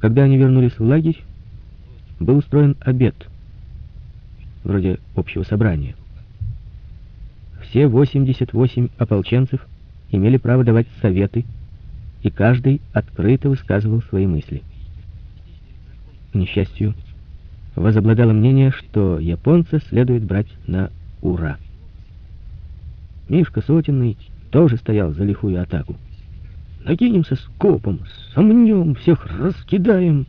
Когда они вернулись в лагерь, был устроен обед, вроде общего собрания. Все 88 ополченцев имели право давать советы, и каждый открыто высказывал свои мысли. К несчастью, возобладало мнение, что японца следует брать на ура. Мишка Сотенный тоже стоял за лихую атаку. Накинемся с копом, сомнем, всех раскидаем.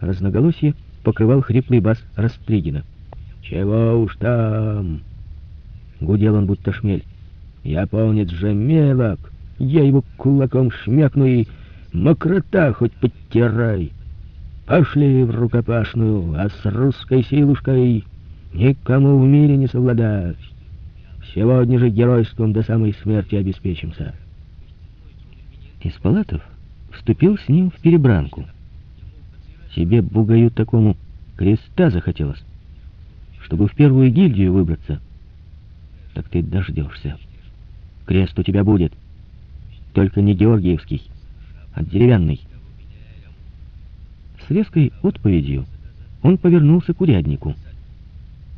Разноголосие покрывал хриплый бас Растригина. «Чего уж там!» Гудел он, будто шмель. «Японец же мелок! Я его кулаком шмякну и мокрота хоть подтирай! Пошли в рукопашную, а с русской силушкой никому в мире не совладать! Сегодня же геройством до самой смерти обеспечимся!» Из палатов вступил с ним в перебранку. Себе бугаю такому креста захотелось, чтобы в первую гильдию выбраться. Так ты дождешься. Крест у тебя будет. Только не Георгиевский, а деревянный. С резкой отповедью он повернулся к уряднику.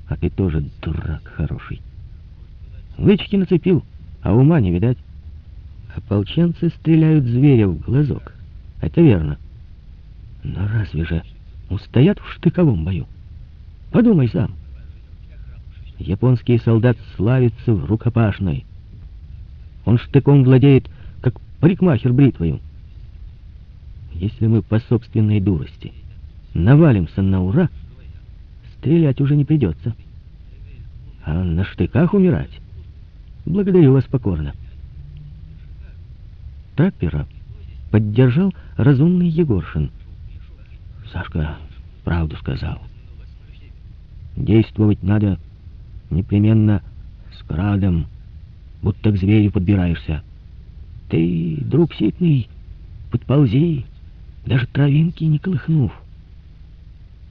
А ты тоже дурак хороший. Лычки нацепил, а ума не видать. Ополченцы стреляют зверя в глазок. Это верно. Но разве же устоят в штыковом бою? Подумай сам. Японский солдат славится в рукопашной. Он штыком владеет, как парикмахер бритвою. Если мы по собственной дурости навалимся на ура, стрелять уже не придется. А на штыках умирать? Благодарю вас покорно. Траппера поддержал разумный Егоршин — Сашка правду сказал. Действовать надо непременно с крадом, будто к зверю подбираешься. Ты, друг ситный, подползи, даже травинки не колыхнув.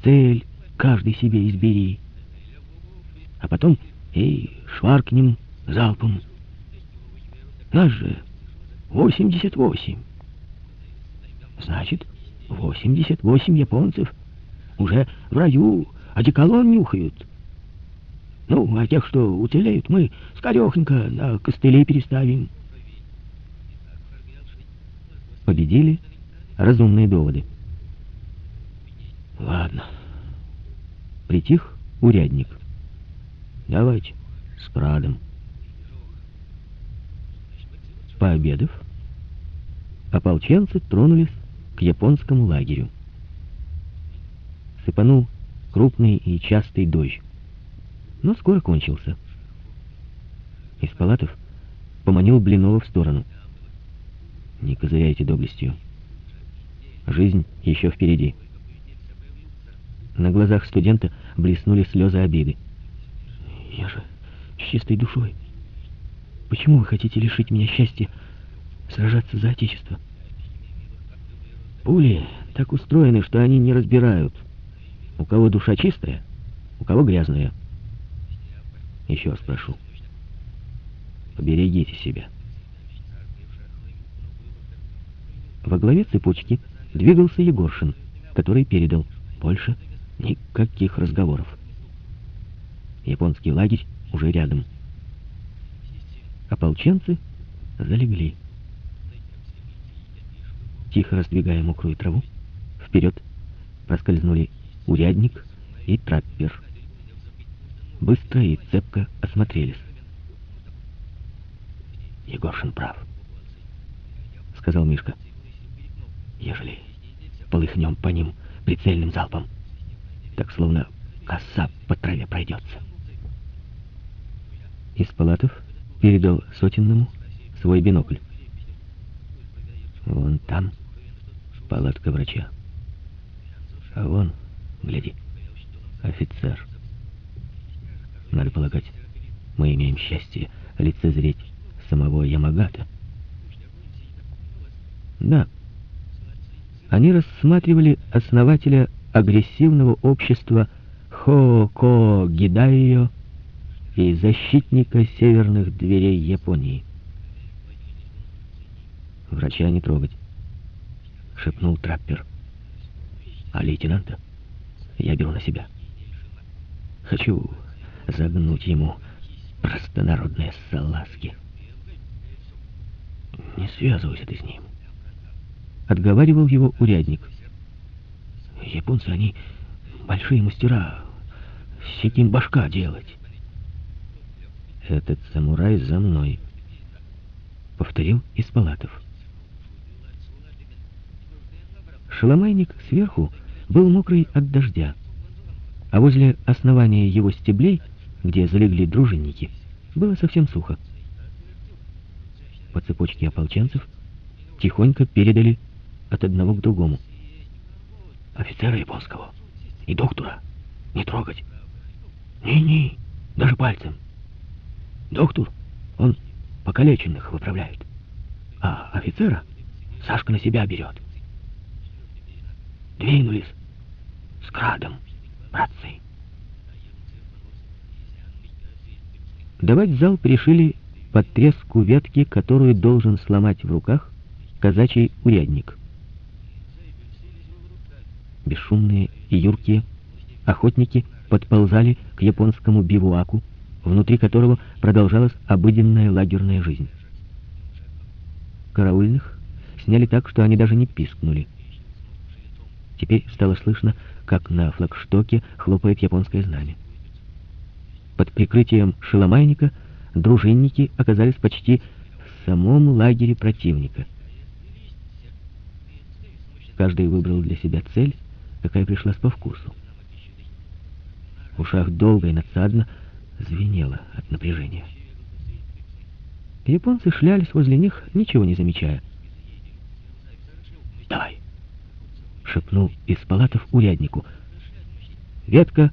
Цель каждый себе избери. А потом и шваркнем залпом. Нас же 88. Значит, 88 японцев уже в раю одеколон нюхают. Ну, а тех, что уцелеют, мы скорехонько на костыли переставим. Победили разумные доводы. Ладно. Притих урядник. Давайте с Прадом. Пообедав, ополченцы тронулись к японскому лагерю. Сыпанул крупный и частый дождь, но скоро кончился. Из палатов поманил Блинова в сторону. «Не козыряйте доблестью. Жизнь еще впереди». На глазах студента блеснули слезы обиды. «Я же с чистой душой. Почему вы хотите лишить меня счастья сражаться за Отечество?» Пули так устроены, что они не разбирают, у кого душа чистая, у кого грязная. Еще раз прошу, поберегите себя. Во главе цепочки двигался Егоршин, который передал больше никаких разговоров. Японский лагерь уже рядом. Ополченцы залегли тихо раздвигая мокрую траву, вперед проскользнули урядник и траппер. Быстро и цепко осмотрелись. «Егоршин прав», — сказал Мишка. «Ежели полыхнем по ним прицельным залпом, так словно коса по траве пройдется». Из палатов передал сотенному свой бинокль. «Вон там», — палатка врача. А вон, гляди, офицер. Надо полагать, мы имеем счастье лицезреть самого Ямагата. Да, они рассматривали основателя агрессивного общества Хо-Ко Гидайо и защитника северных дверей Японии. Врача не трогать шепнул траппер. А лейтенанта я беру на себя. Хочу загнуть ему простонародные салазки. Не связывайся ты с ним. Отговаривал его урядник. Японцы, они большие мастера. С башка делать. Этот самурай за мной. Повторил из палатов. Шаломайник сверху был мокрый от дождя, а возле основания его стеблей, где залегли дружинники, было совсем сухо. По цепочке ополченцев тихонько передали от одного к другому. Офицера японского и доктора не трогать. Ни-ни, даже пальцем. Доктор, он покалеченных выправляет, а офицера Сашка на себя берет. Двинулись с крадом, братцы. Давать зал пришили под треску ветки, которую должен сломать в руках казачий урядник. Бесшумные и юркие охотники подползали к японскому бивуаку, внутри которого продолжалась обыденная лагерная жизнь. Караульных сняли так, что они даже не пискнули. Теперь стало слышно, как на флагштоке хлопает японское знамя. Под прикрытием шеломайника дружинники оказались почти в самом лагере противника. Каждый выбрал для себя цель, какая пришлась по вкусу. В ушах долго и надсадно звенело от напряжения. Японцы шлялись возле них, ничего не замечая. «Давай!» — шепнул из палатов уряднику. Ветка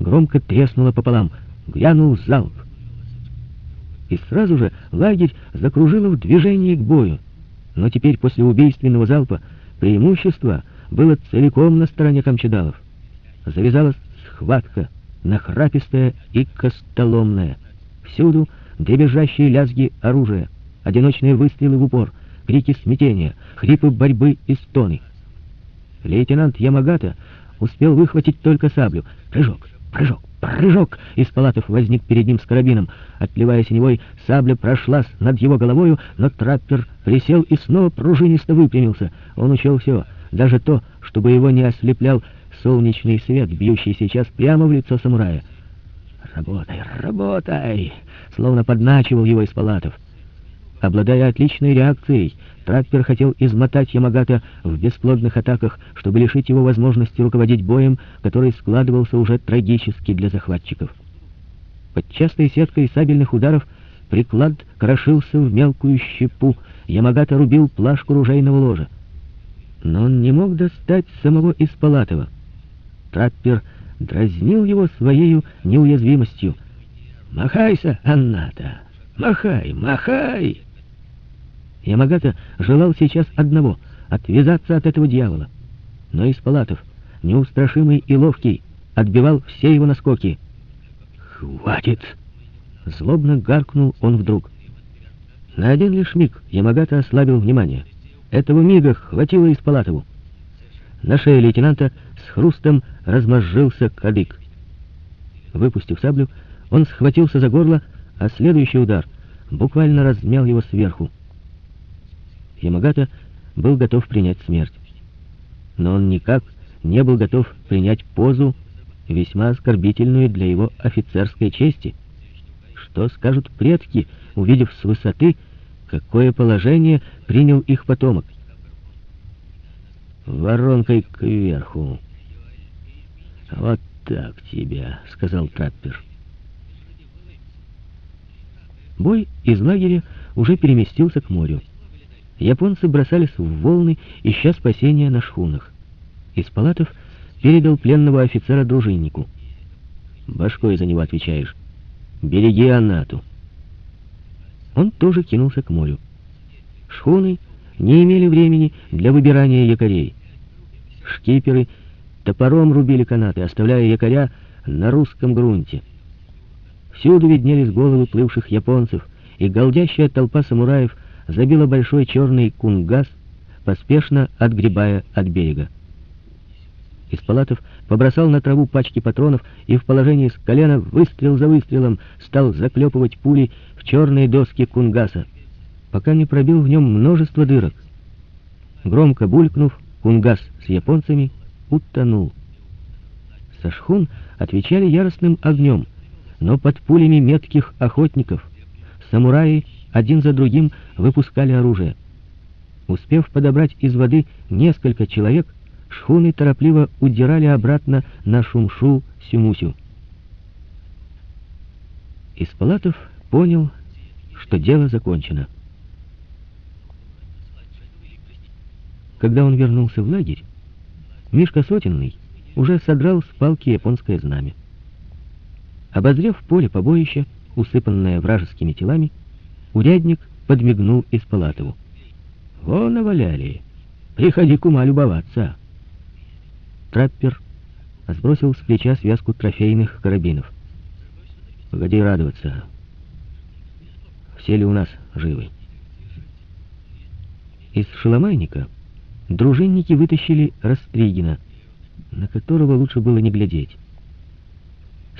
громко треснула пополам, грянул залп. И сразу же лагерь закружило в движении к бою. Но теперь после убийственного залпа преимущество было целиком на стороне камчедалов. Завязалась схватка — нахрапистая и костоломная. Всюду дребезжащие лязги оружия, одиночные выстрелы в упор, крики смятения, хрипы борьбы и стоны. Лейтенант Ямагата успел выхватить только саблю. Прыжок, прыжок, прыжок! Из палатов возник перед ним с карабином. Отливая синевой, сабля прошлась над его головою, но траппер присел и снова пружинисто выпрямился. Он учел все, даже то, чтобы его не ослеплял солнечный свет, бьющий сейчас прямо в лицо самурая. «Работай, работай!» Словно подначивал его из палатов. Обладая отличной реакцией, траппер хотел измотать Ямагата в бесплодных атаках, чтобы лишить его возможности руководить боем, который складывался уже трагически для захватчиков. Под частой сеткой сабельных ударов приклад крошился в мелкую щепу, Ямагата рубил плашку ружейного ложа. Но он не мог достать самого Испалатова. Траппер дразнил его своей неуязвимостью. «Махайся, Анната! Махай, махай!» Ямагата желал сейчас одного — отвязаться от этого дьявола. Но из палатов, неустрашимый и ловкий, отбивал все его наскоки. «Хватит!» — злобно гаркнул он вдруг. На один лишь миг Ямагата ослабил внимание. Этого мига хватило из палатову. На шее лейтенанта с хрустом размозжился кадык. Выпустив саблю, он схватился за горло, а следующий удар буквально размял его сверху. Ямагата был готов принять смерть. Но он никак не был готов принять позу, весьма оскорбительную для его офицерской чести. Что скажут предки, увидев с высоты, какое положение принял их потомок? Воронкой кверху. «Вот так тебя», — сказал траппер. Бой из лагеря уже переместился к морю. Японцы бросались в волны, ища спасения на шхунах. Из палатов передал пленного офицера дружиннику. «Башкой за него отвечаешь. Береги Анату». Он тоже кинулся к морю. Шхуны не имели времени для выбирания якорей. Шкиперы топором рубили канаты, оставляя якоря на русском грунте. Всюду виднелись головы плывших японцев, и голдящая толпа самураев забила большой черный кунгас, поспешно отгребая от берега. Из палатов побросал на траву пачки патронов и в положении с колена выстрел за выстрелом стал заклепывать пули в черные доски кунгаса, пока не пробил в нем множество дырок. Громко булькнув, кунгас с японцами утонул. Со шхун отвечали яростным огнем, но под пулями метких охотников самураи один за другим выпускали оружие. Успев подобрать из воды несколько человек, шхуны торопливо удирали обратно на Шумшу-Сюмусю. Испалатов понял, что дело закончено. Когда он вернулся в лагерь, Мишка Сотенный уже содрал с палки японское знамя. Обозрев поле побоища, усыпанное вражескими телами, урядник подмигнул Испалатову. «Вон наваляли! Приходи к ума любоваться!» Траппер сбросил с плеча связку трофейных карабинов. «Погоди радоваться. Все ли у нас живы?» Из шеломайника дружинники вытащили Растригина, на которого лучше было не глядеть.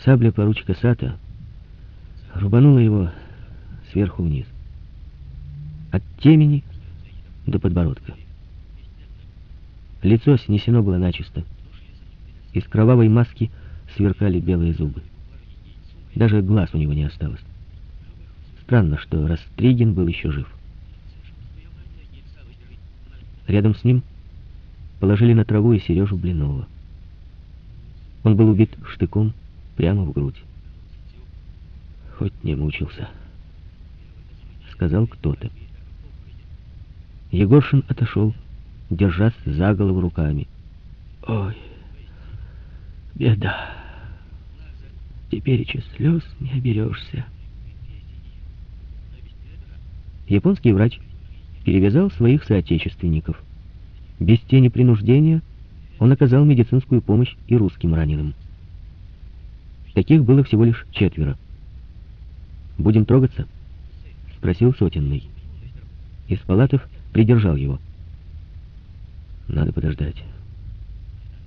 Сабля поручика Сата рубанула его сверху вниз. От темени до подбородка. Лицо снесено было начисто. Из кровавой маски сверкали белые зубы. Даже глаз у него не осталось. Странно, что Растригин был еще жив. Рядом с ним положили на траву и Сережу Блинова. Он был убит штыком прямо в грудь. «Хоть не мучился», — сказал кто-то. Егоршин отошел, держась за голову руками. «Ой, беда! Теперь и слез не оберешься». Японский врач перевязал своих соотечественников. Без тени принуждения он оказал медицинскую помощь и русским раненым. Таких было всего лишь четверо. «Будем трогаться?» — спросил Сотенный. Из палатов придержал его. «Надо подождать,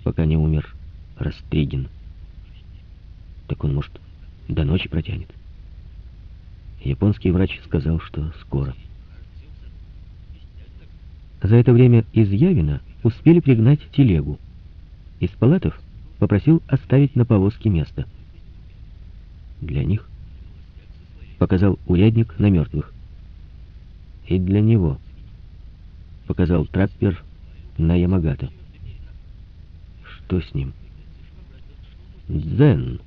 пока не умер Растригин. Так он, может, до ночи протянет». Японский врач сказал, что скоро. За это время из Явина успели пригнать телегу. Из палатов попросил оставить на повозке место. Для них показал урядник на мертвых. И для него показал траппер на Ямагата. Что с ним? Дзен.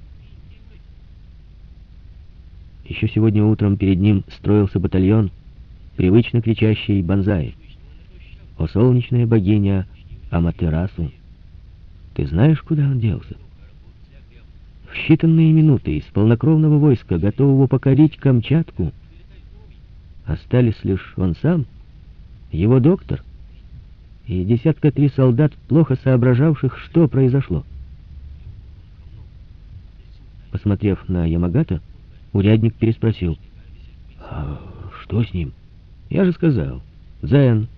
Еще сегодня утром перед ним строился батальон, привычно кричащий «Бонзай!» о солнечная богиня Аматерасу. Ты знаешь, куда он делся? В считанные минуты из полнокровного войска, готового покорить Камчатку, остались лишь он сам, его доктор и десятка три солдат, плохо соображавших, что произошло. Посмотрев на Ямагата, урядник переспросил. «А что с ним?» «Я же сказал. Дзен».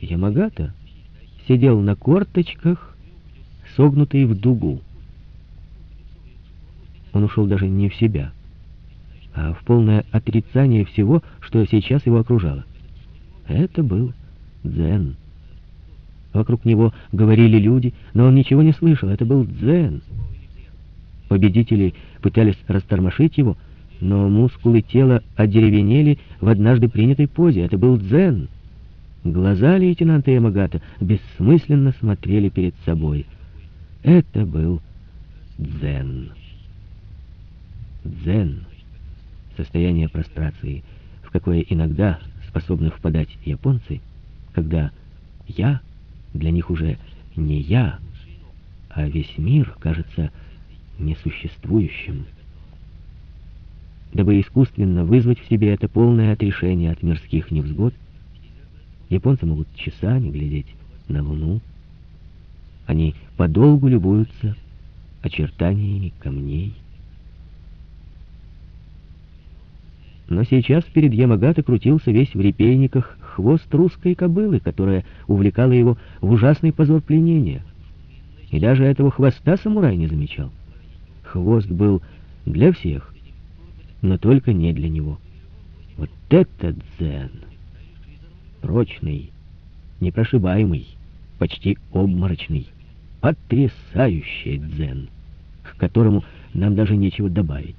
Ямагата сидел на корточках, согнутый в дугу. Он ушел даже не в себя, а в полное отрицание всего, что сейчас его окружало. Это был дзен. Вокруг него говорили люди, но он ничего не слышал. Это был дзен. Победители пытались растормошить его, но мускулы тела одеревенели в однажды принятой позе. Это был дзен. Глаза лейтенанта Ямагата бессмысленно смотрели перед собой. Это был дзен. Дзен — состояние прострации, в какое иногда способны впадать японцы, когда «я» для них уже не «я», а весь мир кажется несуществующим. Дабы искусственно вызвать в себе это полное отрешение от мирских невзгод, Японцы могут часами глядеть на Луну. Они подолгу любуются очертаниями камней. Но сейчас перед Ямагата крутился весь в репейниках хвост русской кобылы, которая увлекала его в ужасный позор пленения. И даже этого хвоста самурай не замечал. Хвост был для всех, но только не для него. Вот это дзен! Прочный, непрошибаемый, почти обморочный, потрясающий дзен, к которому нам даже нечего добавить.